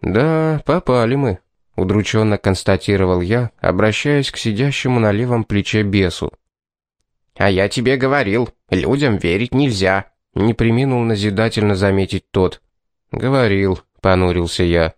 Да, попали мы, удрученно констатировал я, обращаясь к сидящему на левом плече бесу. А я тебе говорил, людям верить нельзя, не приминул назидательно заметить тот. Говорил, понурился я.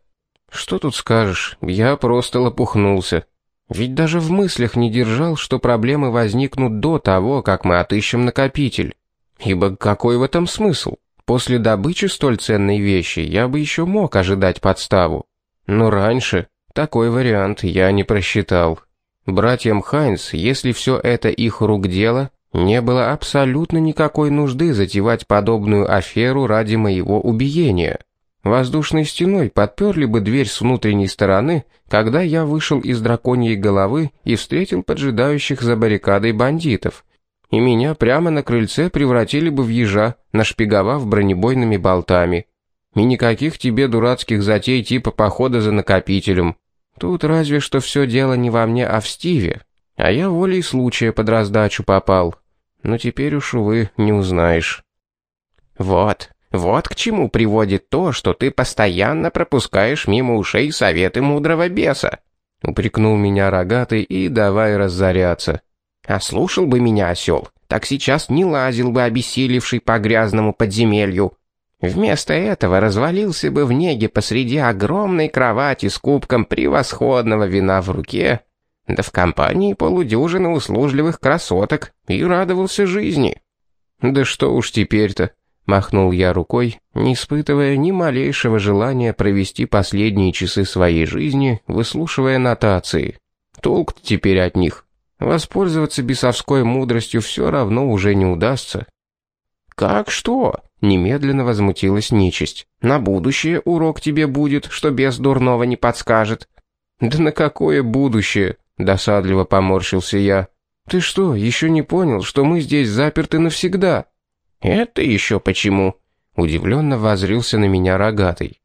Что тут скажешь? Я просто лопухнулся. Ведь даже в мыслях не держал, что проблемы возникнут до того, как мы отыщем накопитель. Ибо какой в этом смысл? После добычи столь ценной вещи я бы еще мог ожидать подставу. Но раньше такой вариант я не просчитал. Братьям Хайнс, если все это их рук дело, не было абсолютно никакой нужды затевать подобную аферу ради моего убиения. Воздушной стеной подперли бы дверь с внутренней стороны, когда я вышел из драконьей головы и встретил поджидающих за баррикадой бандитов. И меня прямо на крыльце превратили бы в ежа, нашпиговав бронебойными болтами. И никаких тебе дурацких затей типа похода за накопителем. Тут разве что все дело не во мне, а в Стиве. А я волей случая под раздачу попал. Но теперь уж, увы, не узнаешь. Вот, вот к чему приводит то, что ты постоянно пропускаешь мимо ушей советы мудрого беса. Упрекнул меня рогатый и давай разоряться. А слушал бы меня осел, так сейчас не лазил бы обессилевший по грязному подземелью. Вместо этого развалился бы в неге посреди огромной кровати с кубком превосходного вина в руке, да в компании полудюжины услужливых красоток, и радовался жизни. Да что уж теперь-то, Махнул я рукой, не испытывая ни малейшего желания провести последние часы своей жизни, выслушивая нотации. толк теперь от них. Воспользоваться бесовской мудростью все равно уже не удастся. «Как что?» — немедленно возмутилась нечисть. «На будущее урок тебе будет, что без дурного не подскажет». «Да на какое будущее?» — досадливо поморщился я. «Ты что, еще не понял, что мы здесь заперты навсегда?» «Это еще почему?» Удивленно возрился на меня рогатый.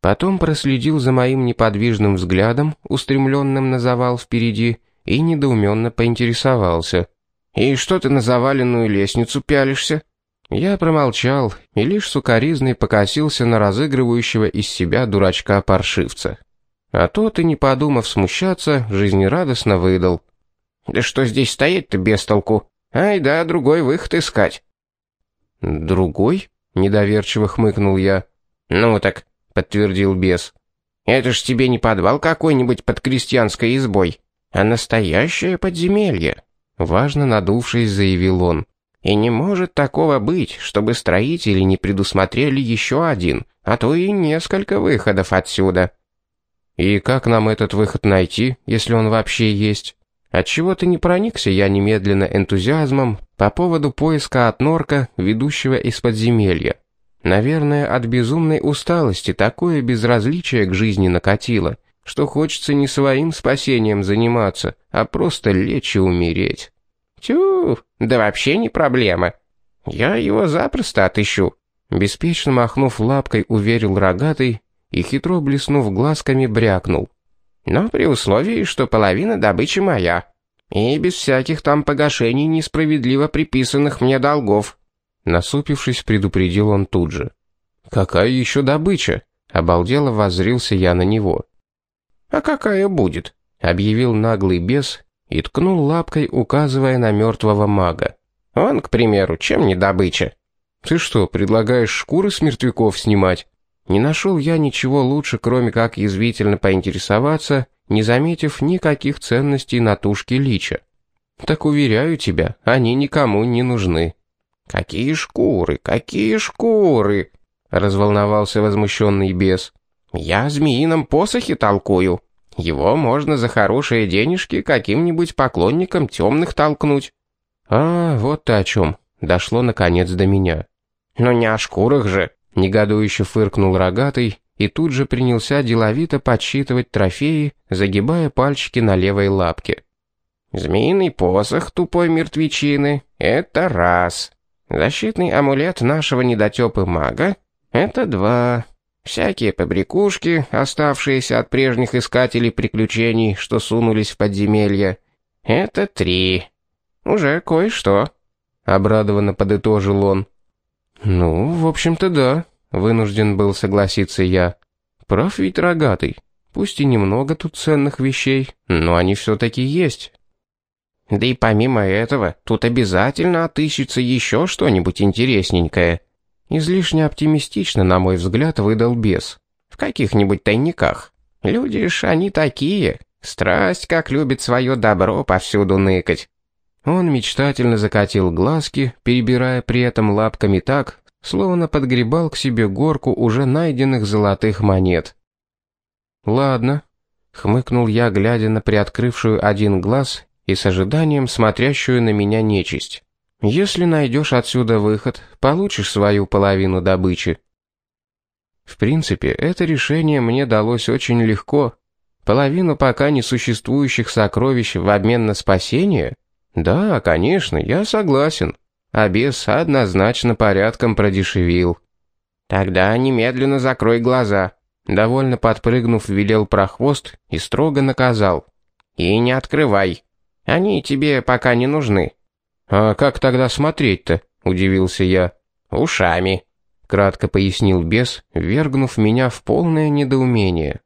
Потом проследил за моим неподвижным взглядом, устремленным на завал впереди, и недоуменно поинтересовался. «И что ты на заваленную лестницу пялишься?» Я промолчал и лишь сукоризной покосился на разыгрывающего из себя дурачка-паршивца. А тот, и не подумав смущаться, жизнерадостно выдал. «Да что здесь стоять-то без толку? Ай да, другой выход искать». «Другой?» — недоверчиво хмыкнул я. «Ну так», — подтвердил бес. «Это ж тебе не подвал какой-нибудь под крестьянской избой, а настоящее подземелье», — важно надувшись, заявил он. «И не может такого быть, чтобы строители не предусмотрели еще один, а то и несколько выходов отсюда». «И как нам этот выход найти, если он вообще есть?» Отчего-то не проникся я немедленно энтузиазмом по поводу поиска от норка, ведущего из подземелья. Наверное, от безумной усталости такое безразличие к жизни накатило, что хочется не своим спасением заниматься, а просто лечь и умереть. Тю, да вообще не проблема. Я его запросто отыщу. Беспечно махнув лапкой, уверил рогатый и хитро блеснув глазками брякнул. Но при условии, что половина добычи моя. И без всяких там погашений несправедливо приписанных мне долгов. Насупившись, предупредил он тут же. «Какая еще добыча?» Обалдело воззрился я на него. «А какая будет?» Объявил наглый бес и ткнул лапкой, указывая на мертвого мага. «Он, к примеру, чем не добыча?» «Ты что, предлагаешь шкуры с мертвяков снимать?» Не нашел я ничего лучше, кроме как язвительно поинтересоваться, не заметив никаких ценностей на тушке лича. Так уверяю тебя, они никому не нужны. Какие шкуры, какие шкуры, разволновался возмущенный бес. Я змеином посохе толкую. Его можно за хорошие денежки каким-нибудь поклонникам темных толкнуть. А, вот ты о чем. Дошло наконец до меня. Но не о шкурах же, Негодующе фыркнул рогатый и тут же принялся деловито подсчитывать трофеи, загибая пальчики на левой лапке. «Змеиный посох тупой мертвечины — это раз. Защитный амулет нашего недотепы мага — это два. Всякие побрякушки, оставшиеся от прежних искателей приключений, что сунулись в подземелье — это три. Уже кое-что». Обрадованно подытожил он. «Ну, в общем-то, да», — вынужден был согласиться я. Прав ведь рогатый. Пусть и немного тут ценных вещей, но они все-таки есть. Да и помимо этого, тут обязательно отыщется еще что-нибудь интересненькое. Излишне оптимистично, на мой взгляд, выдал бес. В каких-нибудь тайниках. Люди ж они такие. Страсть, как любит свое добро повсюду ныкать. Он мечтательно закатил глазки, перебирая при этом лапками так, словно подгребал к себе горку уже найденных золотых монет. «Ладно», — хмыкнул я, глядя на приоткрывшую один глаз и с ожиданием смотрящую на меня нечисть. «Если найдешь отсюда выход, получишь свою половину добычи». В принципе, это решение мне далось очень легко. Половину пока несуществующих сокровищ в обмен на спасение? Да, конечно, я согласен а бес однозначно порядком продешевил. «Тогда немедленно закрой глаза», — довольно подпрыгнув, велел прохвост и строго наказал. «И не открывай. Они тебе пока не нужны». «А как тогда смотреть-то?» — удивился я. «Ушами», — кратко пояснил бес, вергнув меня в полное недоумение.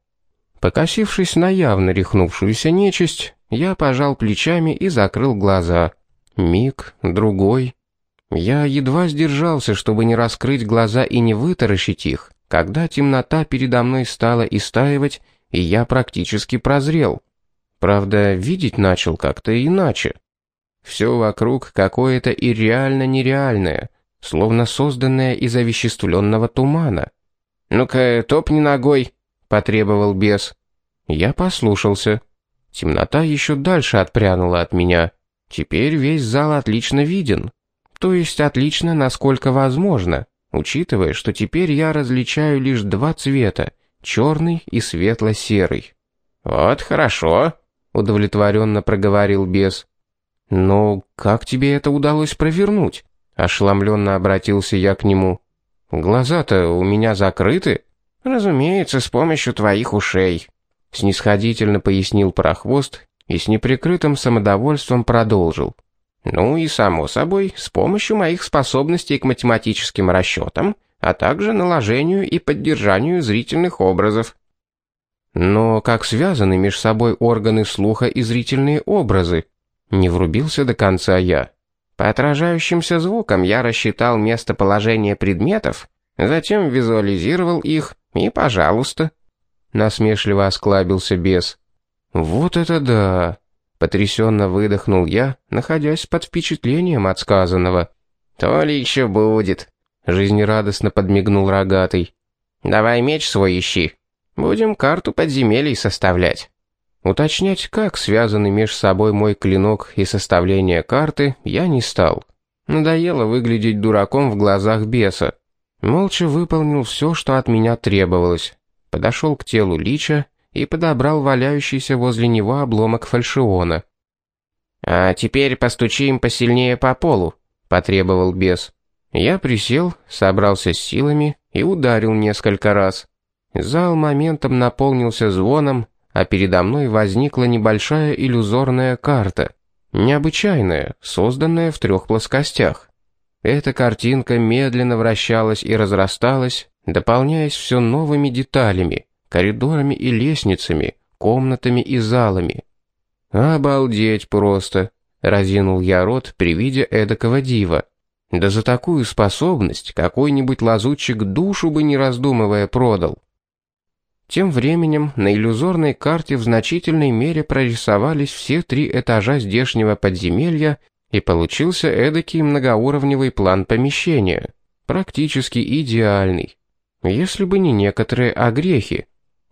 Покосившись на явно рехнувшуюся нечисть, я пожал плечами и закрыл глаза. Миг, другой, я едва сдержался, чтобы не раскрыть глаза и не вытаращить их, когда темнота передо мной стала истаивать, и я практически прозрел. Правда, видеть начал как-то иначе. Все вокруг какое-то и реально-нереальное, словно созданное из овеществленного тумана. «Ну-ка, топни ногой», — потребовал бес. Я послушался. Темнота еще дальше отпрянула от меня. Теперь весь зал отлично виден. То есть отлично, насколько возможно, учитывая, что теперь я различаю лишь два цвета, черный и светло-серый. «Вот хорошо», — удовлетворенно проговорил бес. «Но как тебе это удалось провернуть?» — ошеломленно обратился я к нему. «Глаза-то у меня закрыты?» «Разумеется, с помощью твоих ушей», — снисходительно пояснил прохвост и с неприкрытым самодовольством продолжил. Ну и, само собой, с помощью моих способностей к математическим расчетам, а также наложению и поддержанию зрительных образов. Но как связаны между собой органы слуха и зрительные образы? Не врубился до конца я. По отражающимся звукам я рассчитал местоположение предметов, затем визуализировал их, и пожалуйста. Насмешливо осклабился бес. Вот это да! Потрясенно выдохнул я, находясь под впечатлением от сказанного. «То ли еще будет», — жизнерадостно подмигнул рогатый. «Давай меч свой ищи. Будем карту подземелий составлять». Уточнять, как связаны между собой мой клинок и составление карты, я не стал. Надоело выглядеть дураком в глазах беса. Молча выполнил все, что от меня требовалось. Подошел к телу лича и подобрал валяющийся возле него обломок фальшиона. «А теперь постучим посильнее по полу», — потребовал бес. Я присел, собрался с силами и ударил несколько раз. Зал моментом наполнился звоном, а передо мной возникла небольшая иллюзорная карта. Необычайная, созданная в трех плоскостях. Эта картинка медленно вращалась и разрасталась, дополняясь все новыми деталями, коридорами и лестницами, комнатами и залами. «Обалдеть просто!» — разинул я рот при виде эдакого дива. «Да за такую способность какой-нибудь лазутчик душу бы не раздумывая продал». Тем временем на иллюзорной карте в значительной мере прорисовались все три этажа здешнего подземелья, и получился эдакий многоуровневый план помещения, практически идеальный. Если бы не некоторые огрехи,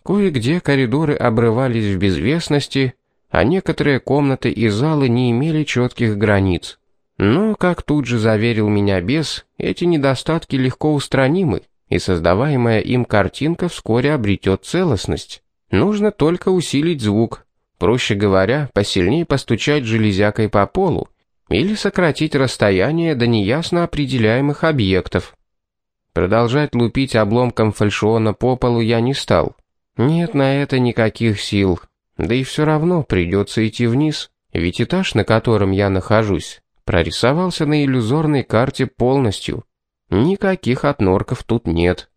Кое-где коридоры обрывались в безвестности, а некоторые комнаты и залы не имели четких границ. Но, как тут же заверил меня бес, эти недостатки легко устранимы, и создаваемая им картинка вскоре обретет целостность. Нужно только усилить звук, проще говоря, посильнее постучать железякой по полу, или сократить расстояние до неясно определяемых объектов. Продолжать лупить обломком фальшиона по полу я не стал. Нет на это никаких сил. Да и все равно придется идти вниз, ведь этаж, на котором я нахожусь, прорисовался на иллюзорной карте полностью. Никаких отнорков тут нет.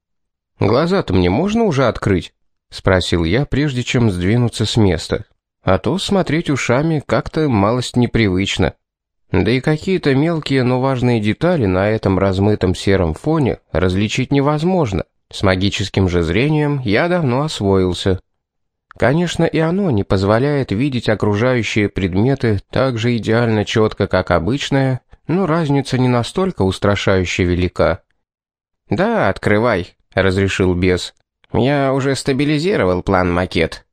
«Глаза-то мне можно уже открыть?» — спросил я, прежде чем сдвинуться с места. А то смотреть ушами как-то малость непривычно. Да и какие-то мелкие, но важные детали на этом размытом сером фоне различить невозможно. С магическим же зрением я давно освоился. Конечно, и оно не позволяет видеть окружающие предметы так же идеально четко, как обычное, но разница не настолько устрашающе велика. «Да, открывай», — разрешил бес. «Я уже стабилизировал план-макет».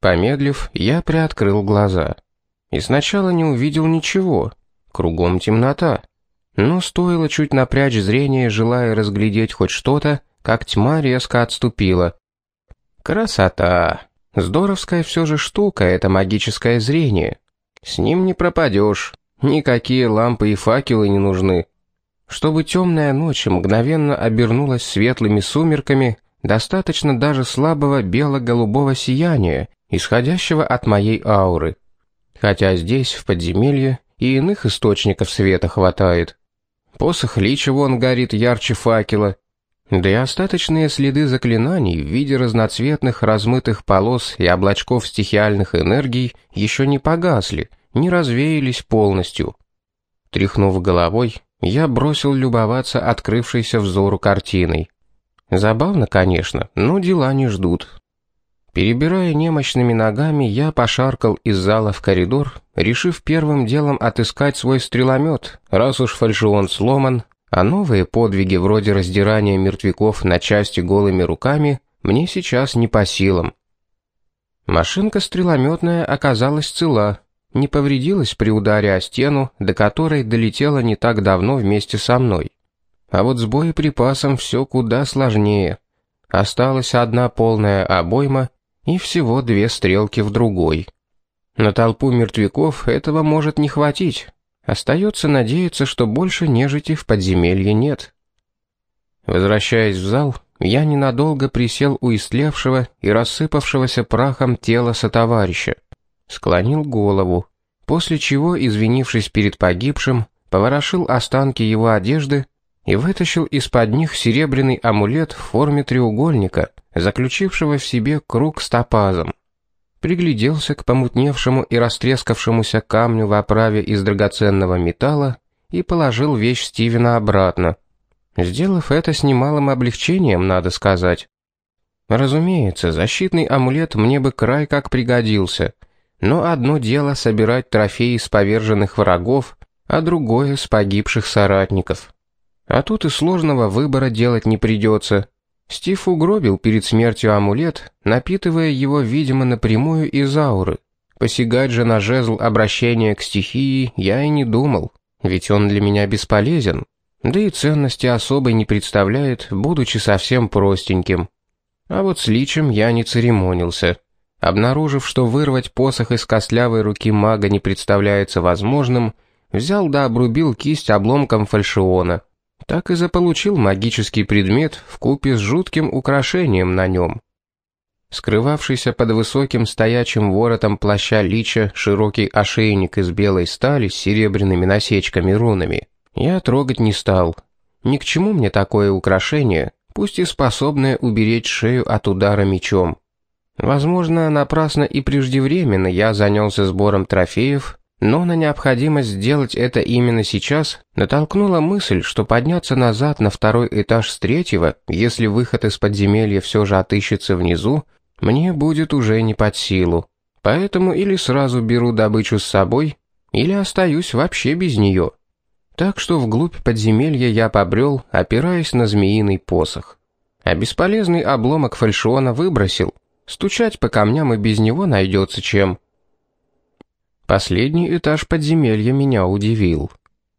Помедлив, я приоткрыл глаза. И сначала не увидел ничего. Кругом темнота. Но стоило чуть напрячь зрение, желая разглядеть хоть что-то, как тьма резко отступила. Красота! Здоровская все же штука, это магическое зрение. С ним не пропадешь. Никакие лампы и факелы не нужны. Чтобы темная ночь мгновенно обернулась светлыми сумерками, достаточно даже слабого бело-голубого сияния, исходящего от моей ауры. Хотя здесь, в подземелье, и иных источников света хватает. Посох лича вон горит ярче факела, да и остаточные следы заклинаний в виде разноцветных размытых полос и облачков стихиальных энергий еще не погасли, не развеялись полностью. Тряхнув головой, я бросил любоваться открывшейся взору картиной. Забавно, конечно, но дела не ждут. Перебирая немощными ногами, я пошаркал из зала в коридор, решив первым делом отыскать свой стреломет, раз уж фальшион сломан, а новые подвиги вроде раздирания мертвяков на части голыми руками мне сейчас не по силам. Машинка стрелометная оказалась цела, не повредилась при ударе о стену, до которой долетела не так давно вместе со мной. А вот с боеприпасом все куда сложнее. Осталась одна полная обойма и всего две стрелки в другой. На толпу мертвяков этого может не хватить, Остается надеяться, что больше нежити в подземелье нет. Возвращаясь в зал, я ненадолго присел у истлевшего и рассыпавшегося прахом тела сотоварища. Склонил голову, после чего, извинившись перед погибшим, поворошил останки его одежды и вытащил из-под них серебряный амулет в форме треугольника, заключившего в себе круг с топазом пригляделся к помутневшему и растрескавшемуся камню в оправе из драгоценного металла и положил вещь Стивена обратно. Сделав это с немалым облегчением, надо сказать. Разумеется, защитный амулет мне бы край как пригодился, но одно дело собирать трофеи с поверженных врагов, а другое с погибших соратников. А тут и сложного выбора делать не придется — Стив угробил перед смертью амулет, напитывая его, видимо, напрямую из ауры. Посягать же на жезл обращения к стихии я и не думал, ведь он для меня бесполезен, да и ценности особой не представляет, будучи совсем простеньким. А вот с личем я не церемонился. Обнаружив, что вырвать посох из костлявой руки мага не представляется возможным, взял да обрубил кисть обломком фальшиона — так и заполучил магический предмет в купе с жутким украшением на нем. Скрывавшийся под высоким стоячим воротом плаща лича широкий ошейник из белой стали с серебряными насечками-рунами я трогать не стал. Ни к чему мне такое украшение, пусть и способное уберечь шею от удара мечом. Возможно, напрасно и преждевременно я занялся сбором трофеев, но на необходимость сделать это именно сейчас натолкнула мысль, что подняться назад на второй этаж с третьего, если выход из подземелья все же отыщется внизу, мне будет уже не под силу. Поэтому или сразу беру добычу с собой, или остаюсь вообще без нее. Так что вглубь подземелья я побрел, опираясь на змеиный посох. А бесполезный обломок фальшиона выбросил. Стучать по камням и без него найдется чем. Последний этаж подземелья меня удивил.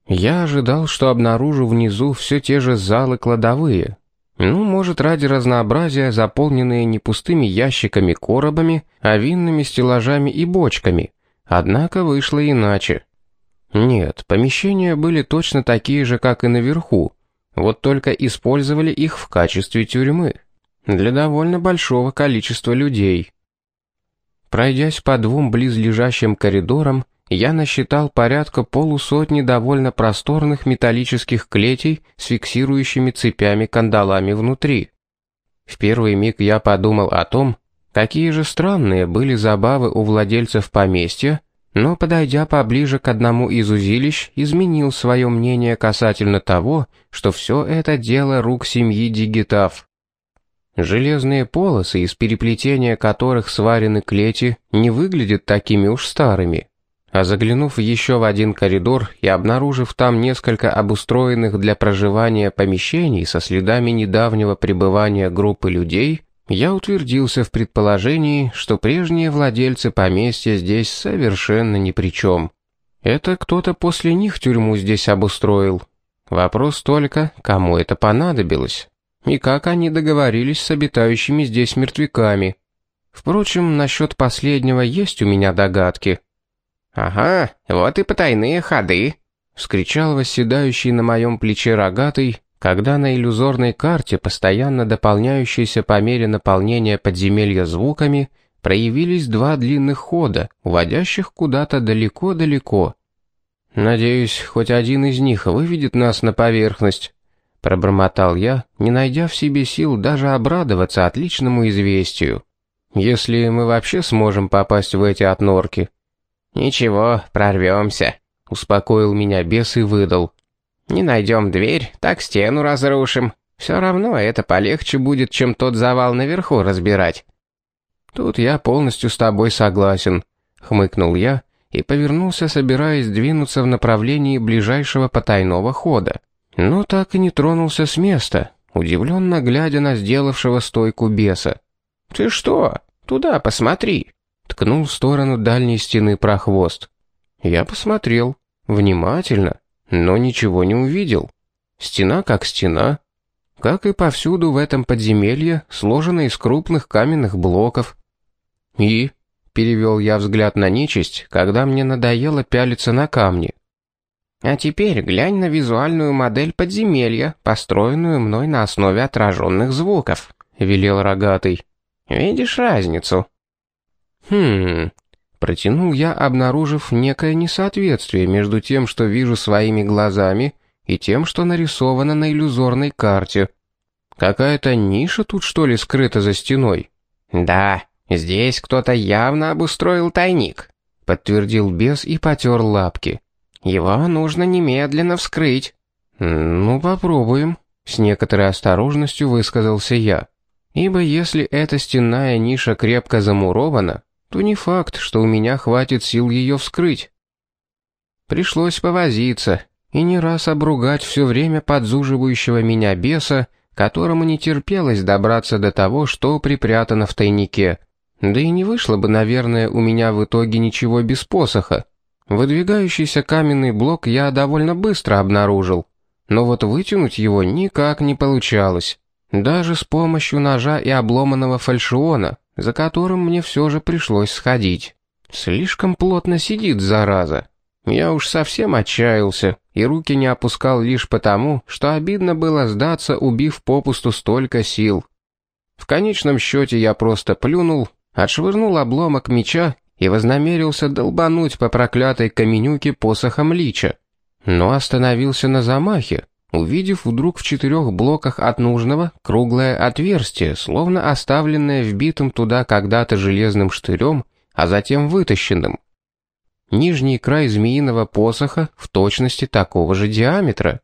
Я ожидал, что обнаружу внизу все те же залы-кладовые. Ну, может, ради разнообразия, заполненные не пустыми ящиками-коробами, а винными стеллажами и бочками. Однако вышло иначе. Нет, помещения были точно такие же, как и наверху, вот только использовали их в качестве тюрьмы. Для довольно большого количества людей. Пройдясь по двум близлежащим коридорам, я насчитал порядка полусотни довольно просторных металлических клетей с фиксирующими цепями-кандалами внутри. В первый миг я подумал о том, Какие же странные были забавы у владельцев поместья, но, подойдя поближе к одному из узилищ, изменил свое мнение касательно того, что все это дело рук семьи Дигитав. Железные полосы, из переплетения которых сварены клети, не выглядят такими уж старыми. А заглянув еще в один коридор и обнаружив там несколько обустроенных для проживания помещений со следами недавнего пребывания группы людей, я утвердился в предположении, что прежние владельцы поместья здесь совершенно ни при чем. Это кто-то после них тюрьму здесь обустроил. Вопрос только, кому это понадобилось, и как они договорились с обитающими здесь мертвяками. Впрочем, насчет последнего есть у меня догадки. «Ага, вот и потайные ходы», — вскричал восседающий на моем плече рогатый, когда на иллюзорной карте, постоянно дополняющейся по мере наполнения подземелья звуками, проявились два длинных хода, уводящих куда-то далеко-далеко. «Надеюсь, хоть один из них выведет нас на поверхность», — пробормотал я, не найдя в себе сил даже обрадоваться отличному известию. «Если мы вообще сможем попасть в эти отнорки». «Ничего, прорвемся», — успокоил меня бес и выдал. «Не найдем дверь, так стену разрушим. Все равно это полегче будет, чем тот завал наверху разбирать». «Тут я полностью с тобой согласен», — хмыкнул я и повернулся, собираясь двинуться в направлении ближайшего потайного хода. Но так и не тронулся с места, удивленно глядя на сделавшего стойку беса. «Ты что? Туда посмотри!» ткнул в сторону дальней стены прохвост. Я посмотрел, внимательно, но ничего не увидел. Стена как стена, как и повсюду в этом подземелье, сложена из крупных каменных блоков. И, перевел я взгляд на нечисть, когда мне надоело пялиться на камни. А теперь глянь на визуальную модель подземелья, построенную мной на основе отраженных звуков, велел рогатый. Видишь разницу? Хм, протянул я, обнаружив некое несоответствие между тем, что вижу своими глазами, и тем, что нарисовано на иллюзорной карте. Какая-то ниша тут что ли скрыта за стеной? Да, здесь кто-то явно обустроил тайник, подтвердил бес и потер лапки. Его нужно немедленно вскрыть. Ну, попробуем, с некоторой осторожностью высказался я. Ибо если эта стенная ниша крепко замурована, то не факт, что у меня хватит сил ее вскрыть. Пришлось повозиться и не раз обругать все время подзуживающего меня беса, которому не терпелось добраться до того, что припрятано в тайнике. Да и не вышло бы, наверное, у меня в итоге ничего без посоха. Выдвигающийся каменный блок я довольно быстро обнаружил, но вот вытянуть его никак не получалось. Даже с помощью ножа и обломанного фальшиона, за которым мне все же пришлось сходить. Слишком плотно сидит, зараза. Я уж совсем отчаялся, и руки не опускал лишь потому, что обидно было сдаться, убив попусту столько сил. В конечном счете я просто плюнул, отшвырнул обломок меча и вознамерился долбануть по проклятой каменюке посохом лича. Но остановился на замахе, увидев вдруг в четырех блоках от нужного круглое отверстие, словно оставленное вбитым туда когда-то железным штырем, а затем вытащенным. Нижний край змеиного посоха в точности такого же диаметра.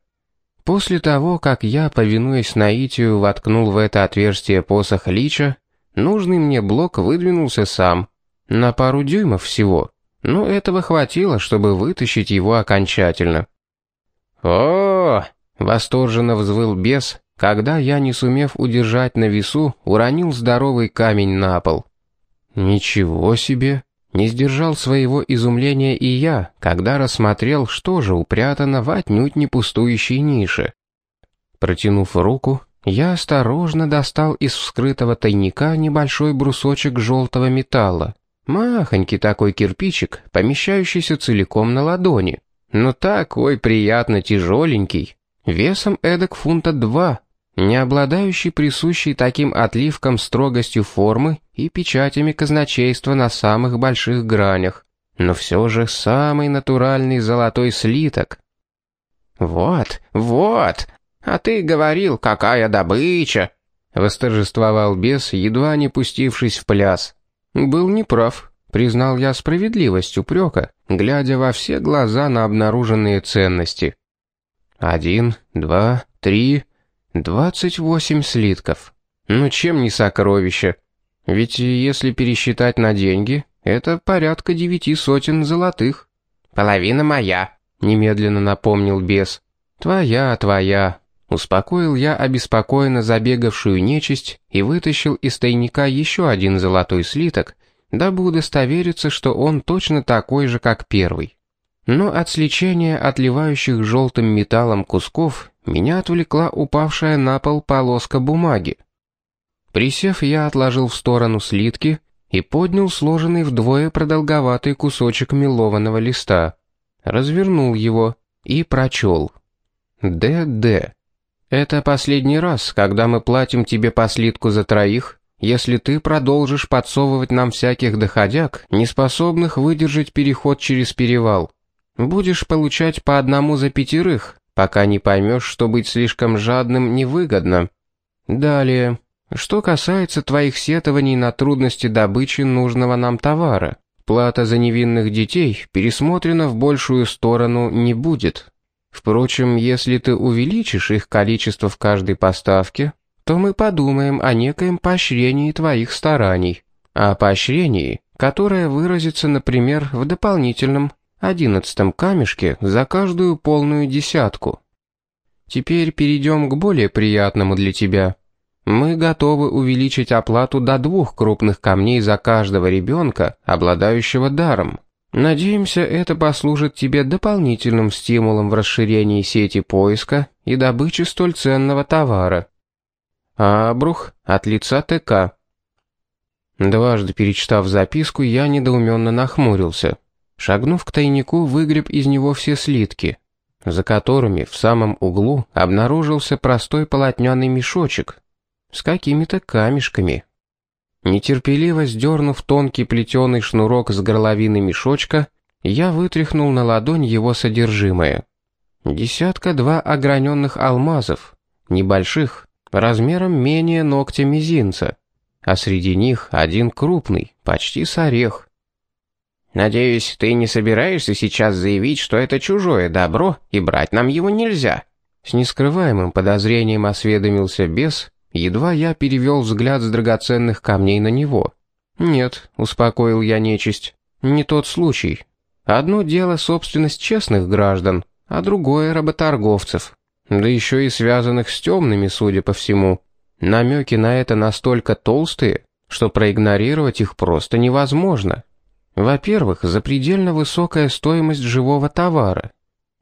После того, как я, повинуясь наитию, воткнул в это отверстие посох лича, нужный мне блок выдвинулся сам, на пару дюймов всего, но этого хватило, чтобы вытащить его окончательно. «О, Восторженно взвыл бес, когда я, не сумев удержать на весу, уронил здоровый камень на пол. Ничего себе! Не сдержал своего изумления и я, когда рассмотрел, что же упрятано в отнюдь не пустующей нише. Протянув руку, я осторожно достал из вскрытого тайника небольшой брусочек желтого металла. Махонький такой кирпичик, помещающийся целиком на ладони. Но такой приятно тяжеленький, весом эдак фунта два, не обладающий присущей таким отливком строгостью формы и печатями казначейства на самых больших гранях, но все же самый натуральный золотой слиток. «Вот, вот, а ты говорил, какая добыча!» Восторжествовал бес, едва не пустившись в пляс. Был неправ, признал я справедливость упрека, глядя во все глаза на обнаруженные ценности. Один, два, три, двадцать восемь слитков. Ну чем не сокровище? Ведь если пересчитать на деньги, это порядка девяти сотен золотых. Половина моя, немедленно напомнил бес. Твоя, твоя. Успокоил я обеспокоенно забегавшую нечисть и вытащил из тайника еще один золотой слиток, дабы удостовериться, что он точно такой же, как первый. Но от сличения отливающих желтым металлом кусков меня отвлекла упавшая на пол полоска бумаги. Присев, я отложил в сторону слитки и поднял сложенный вдвое продолговатый кусочек мелованного листа, развернул его и прочел. «ДД. Это последний раз, когда мы платим тебе по слитку за троих, если ты продолжишь подсовывать нам всяких доходяг, неспособных выдержать переход через перевал. Будешь получать по одному за пятерых, пока не поймешь, что быть слишком жадным невыгодно. Далее. Что касается твоих сетований на трудности добычи нужного нам товара, плата за невинных детей пересмотрена в большую сторону не будет. Впрочем, если ты увеличишь их количество в каждой поставке, то мы подумаем о некоем поощрении твоих стараний. О поощрении, которое выразится, например, в дополнительном одиннадцатом камешке за каждую полную десятку. Теперь перейдем к более приятному для тебя – мы готовы увеличить оплату до двух крупных камней за каждого ребенка, обладающего даром. Надеемся, это послужит тебе дополнительным стимулом в расширении сети поиска и добычи столь ценного товара. Абрух от лица ТК. Дважды перечитав записку, я недоуменно нахмурился. Шагнув к тайнику, выгреб из него все слитки, за которыми в самом углу обнаружился простой полотняный мешочек, с какими-то камешками. Нетерпеливо сдернув тонкий плетеный шнурок с горловины мешочка, я вытряхнул на ладонь его содержимое. Десятка-два ограненных алмазов, небольших, размером менее ногтя мизинца, а среди них один крупный, почти с орех. «Надеюсь, ты не собираешься сейчас заявить, что это чужое добро, и брать нам его нельзя?» С нескрываемым подозрением осведомился бес, Едва я перевел взгляд с драгоценных камней на него. «Нет», — успокоил я нечисть, — «не тот случай. Одно дело собственность честных граждан, а другое — работорговцев. Да еще и связанных с темными, судя по всему. Намеки на это настолько толстые, что проигнорировать их просто невозможно. Во-первых, запредельно высокая стоимость живого товара.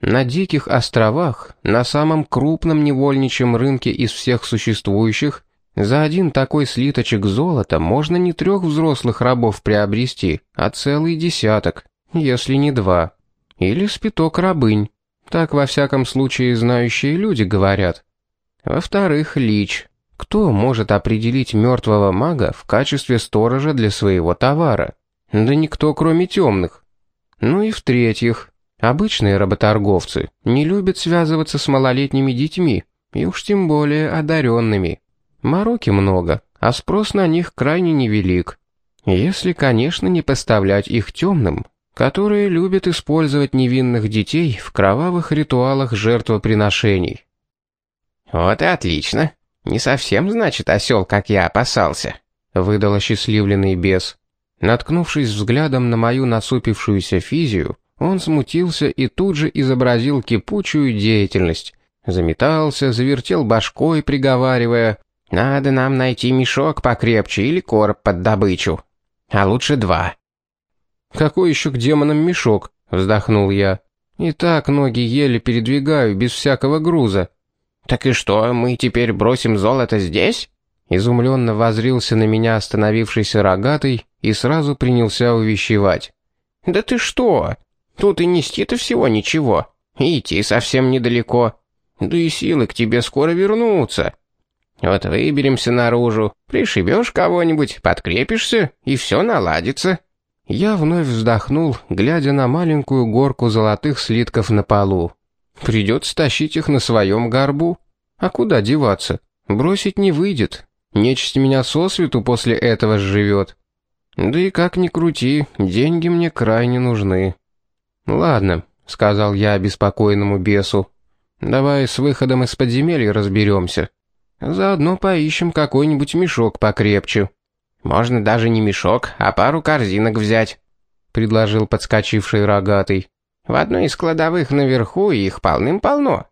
На диких островах, на самом крупном невольничьем рынке из всех существующих, за один такой слиточек золота можно не трех взрослых рабов приобрести, а целый десяток, если не два. Или спиток рабынь. Так во всяком случае знающие люди говорят. Во-вторых, лич. Кто может определить мертвого мага в качестве сторожа для своего товара? Да никто, кроме темных. Ну и в-третьих, Обычные работорговцы не любят связываться с малолетними детьми, и уж тем более одаренными. Мороки много, а спрос на них крайне невелик. Если, конечно, не поставлять их темным, которые любят использовать невинных детей в кровавых ритуалах жертвоприношений. «Вот и отлично. Не совсем, значит, осел, как я опасался», — выдал осчастливленный бес. Наткнувшись взглядом на мою насупившуюся физию, он смутился и тут же изобразил кипучую деятельность. Заметался, завертел башкой, приговаривая, «Надо нам найти мешок покрепче или короб под добычу. А лучше два». «Какой еще к демонам мешок?» — вздохнул я. «И так ноги еле передвигаю, без всякого груза». «Так и что, мы теперь бросим золото здесь?» Изумленно возрился на меня остановившийся рогатый и сразу принялся увещевать. «Да ты что? Тут и нести-то всего ничего, идти совсем недалеко. Да и силы к тебе скоро вернутся. Вот выберемся наружу, пришибешь кого-нибудь, подкрепишься, и все наладится». Я вновь вздохнул, глядя на маленькую горку золотых слитков на полу. Придется тащить их на своем горбу. А куда деваться? Бросить не выйдет. Нечисть меня сосвету после этого сживет. Да и как ни крути, деньги мне крайне нужны. Ладно, сказал я обеспокоенному бесу. Давай с выходом из подземелья разберемся. Заодно поищем какой-нибудь мешок покрепче. Можно даже не мешок, а пару корзинок взять, предложил подскочивший рогатый. В одной из кладовых наверху их полным-полно.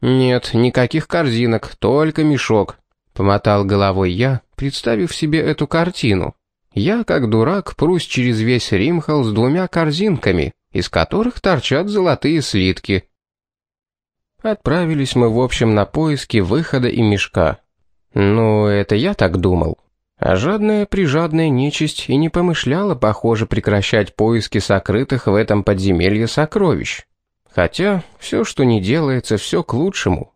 Нет, никаких корзинок, только мешок, помотал головой я, представив себе эту картину. Я, как дурак, прусь через весь Римхал с двумя корзинками, из которых торчат золотые слитки. Отправились мы, в общем, на поиски выхода и мешка. Ну, это я так думал. А жадная прижадная нечисть и не помышляла, похоже, прекращать поиски сокрытых в этом подземелье сокровищ. Хотя все, что не делается, все к лучшему.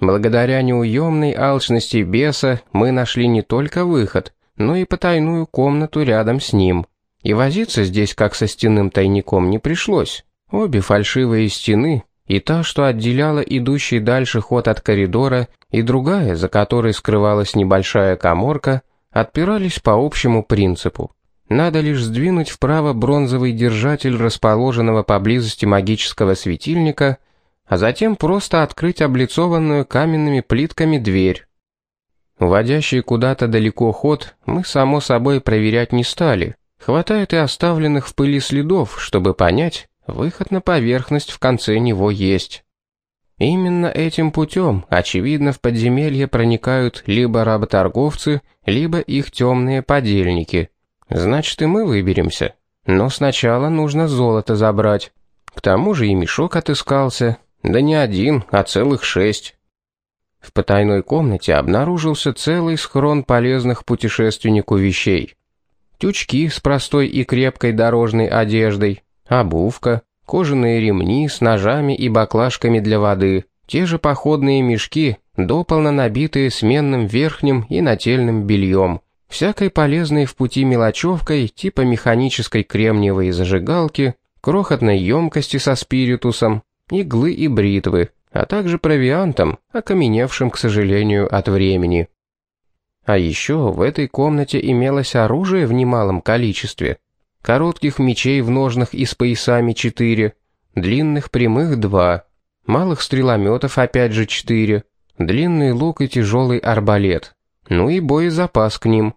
Благодаря неуемной алчности беса мы нашли не только выход, но и потайную комнату рядом с ним. И возиться здесь как со стенным тайником не пришлось. Обе фальшивые стены и та, что отделяла идущий дальше ход от коридора, и другая, за которой скрывалась небольшая каморка, отпирались по общему принципу. Надо лишь сдвинуть вправо бронзовый держатель расположенного поблизости магического светильника, а затем просто открыть облицованную каменными плитками дверь. Уводящий куда-то далеко ход мы, само собой, проверять не стали. Хватает и оставленных в пыли следов, чтобы понять, Выход на поверхность в конце него есть. Именно этим путем, очевидно, в подземелье проникают либо работорговцы, либо их темные подельники. Значит, и мы выберемся. Но сначала нужно золото забрать. К тому же и мешок отыскался. Да не один, а целых шесть. В потайной комнате обнаружился целый схрон полезных путешественнику вещей. Тючки с простой и крепкой дорожной одеждой, обувка, кожаные ремни с ножами и баклажками для воды, те же походные мешки, дополно набитые сменным верхним и нательным бельем, всякой полезной в пути мелочевкой типа механической кремниевой зажигалки, крохотной емкости со спиритусом, иглы и бритвы, а также провиантом, окаменевшим, к сожалению, от времени. А еще в этой комнате имелось оружие в немалом количестве – Коротких мечей в ножнах и с поясами четыре, длинных прямых два, малых стрелометов опять же четыре, длинный лук и тяжелый арбалет, ну и боезапас к ним.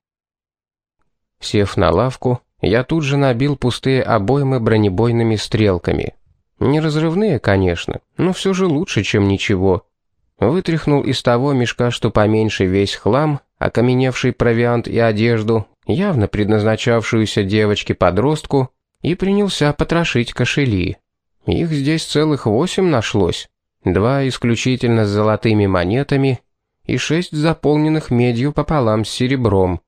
Сев на лавку, я тут же набил пустые обоймы бронебойными стрелками. Не разрывные, конечно, но все же лучше, чем ничего. Вытряхнул из того мешка, что поменьше весь хлам, окаменевший провиант и одежду, явно предназначавшуюся девочке-подростку, и принялся потрошить кошели. Их здесь целых восемь нашлось, два исключительно с золотыми монетами и шесть заполненных медью пополам с серебром.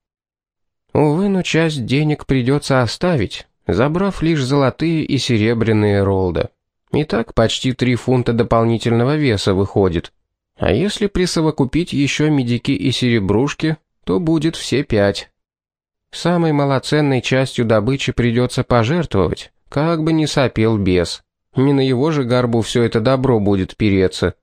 Увы, но часть денег придется оставить, забрав лишь золотые и серебряные ролда. И так почти три фунта дополнительного веса выходит. А если присовокупить еще медики и серебрушки, то будет все пять. Самой малоценной частью добычи придется пожертвовать, как бы ни сопел бес. Не на его же горбу все это добро будет переться.